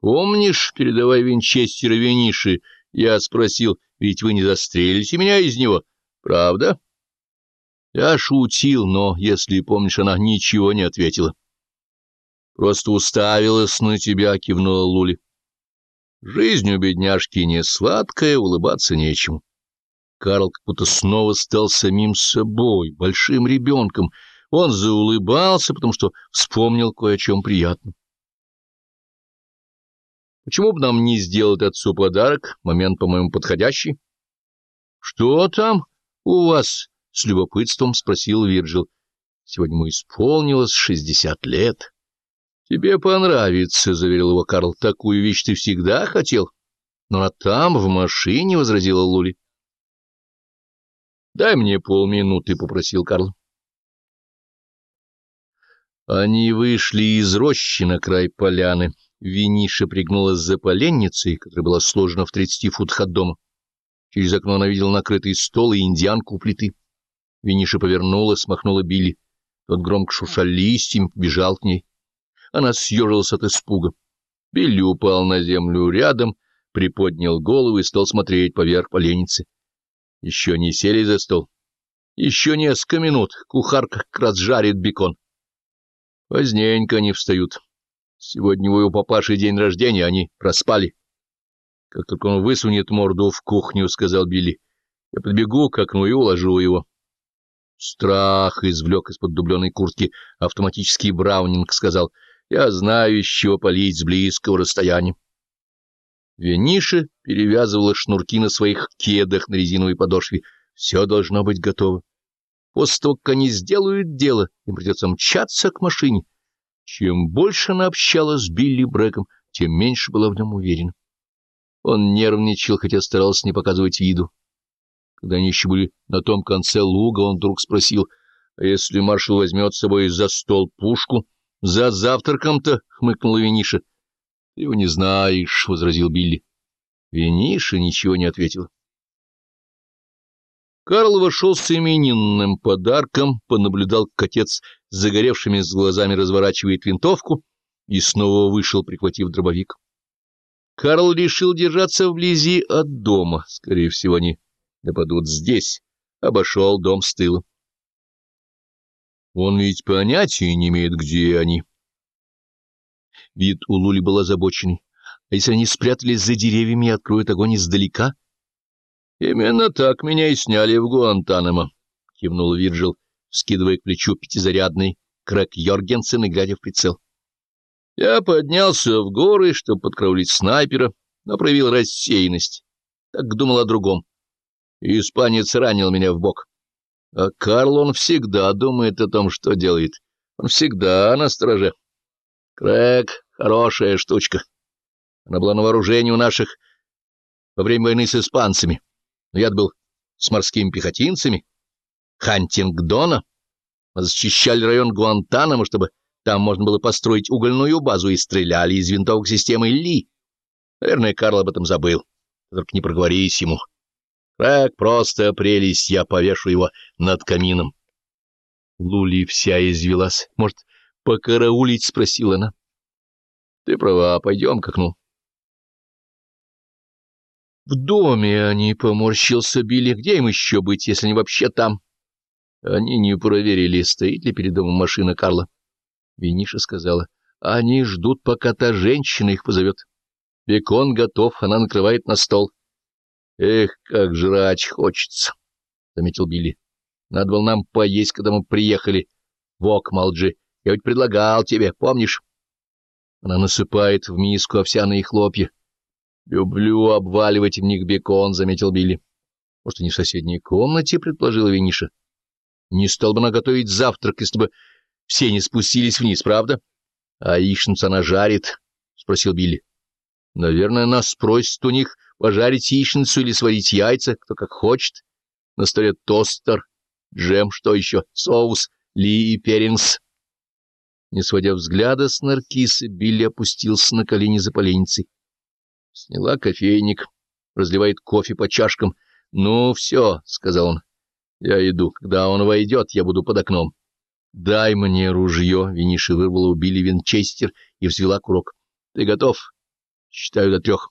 Помнишь, передавая Винчестера Виниши, я спросил, ведь вы не застрелите меня из него, правда? Я шутил, но, если помнишь, она ничего не ответила. Просто уставилась на тебя, кивнула Лули. Жизнь у бедняжки не сладкая, улыбаться нечему. Карл как будто снова стал самим собой, большим ребенком. Он заулыбался, потому что вспомнил кое о чем приятном. Почему бы нам не сделать отцу подарок? Момент, по-моему, подходящий. — Что там у вас? — с любопытством спросил Вирджил. — Сегодня ему исполнилось шестьдесят лет. — Тебе понравится, — заверил его Карл. — Такую вещь ты всегда хотел. — Но а там, в машине, — возразила Лули. — Дай мне полминуты, — попросил Карл. Они вышли из рощи на край поляны. Виниша пригнулась за поленницей, которая была сложена в тридцати футах от дома. Через окно она видела накрытый стол и индианку у плиты. Виниша повернулась, смахнула Билли. Тот громко шуршал листьями, побежал к ней. Она съежилась от испуга. Билли упал на землю рядом, приподнял голову и стал смотреть поверх поленницы. Еще не сели за стол. Еще несколько минут. Кухарка как раз жарит бекон. Поздненько они встают. Сегодня у его папаши день рождения, они проспали. Как только он высунет морду в кухню, — сказал Билли, — я подбегу к окну и уложу его. Страх извлек из-под дубленой куртки автоматический Браунинг, сказал, — я знаю, из чего полить с близкого расстояния. Вениша перевязывала шнурки на своих кедах на резиновой подошве. Все должно быть готово. После того, как они сделают дело, им придется мчаться к машине. Чем больше она общалась с Билли Брэком, тем меньше была в нем уверена. Он нервничал, хотя старался не показывать виду. Когда они еще были на том конце луга, он вдруг спросил, а если маршал возьмет с собой за стол пушку? — За завтраком-то, — хмыкнула Вениша. — Ты его не знаешь, — возразил Билли. Вениша ничего не ответила. Карл вошел с именинным подарком, понаблюдал, как отец с загоревшими с глазами разворачивает винтовку, и снова вышел, прихватив дробовик. Карл решил держаться вблизи от дома. Скорее всего, они нападут здесь. Обошел дом с тыла. Он ведь понятия не имеет, где они. Вид у Лули был озабоченный. А если они спрятались за деревьями и откроют огонь издалека —— Именно так меня и сняли в Гуантанамо, — кивнул Вирджил, скидывая к плечу пятизарядный Крэк Йоргенсен и глядя в прицел. Я поднялся в горы, чтобы подкраулить снайпера, но проявил рассеянность. Так думал о другом. Испанец ранил меня в бок. А Карл, он всегда думает о том, что делает. Он всегда на страже. Крэк — хорошая штучка. Она была на вооружении у наших во время войны с испанцами но я был с морскими пехотинцами, Хантингдона. Мы защищали район Гуантанамо, чтобы там можно было построить угольную базу, и стреляли из винтовок системы Ли. Наверное, Карл об этом забыл. Только не проговорись ему. Как просто прелесть, я повешу его над камином. Лули вся извелась. Может, покараулить? — спросила она. — Ты права, пойдем к окну. В доме они, поморщился Билли. Где им еще быть, если они вообще там? Они не проверили, стоит ли перед домом машина Карла. Виниша сказала, они ждут, пока та женщина их позовет. Бекон готов, она накрывает на стол. Эх, как жрать хочется, — заметил Билли. Надо было нам поесть, когда мы приехали в Окмалджи. Я ведь предлагал тебе, помнишь? Она насыпает в миску овсяные хлопья. — Люблю обваливать в них бекон, — заметил Билли. — Может, они в соседней комнате, — предположила Виниша. — Не стал бы она готовить завтрак, если бы все не спустились вниз, правда? — А яичницу она жарит, — спросил Билли. — Наверное, она спросит у них пожарить яичницу или сварить яйца, кто как хочет. На столе тостер, джем, что еще, соус, ли и перинс. Не сводя взгляда с наркисы, Билли опустился на колени за поленницей. Сняла кофейник, разливает кофе по чашкам. — Ну, все, — сказал он. — Я иду. Когда он войдет, я буду под окном. — Дай мне ружье. Виниши вырвала у Билли винчестер и взвела курок. — Ты готов? Считаю до трех.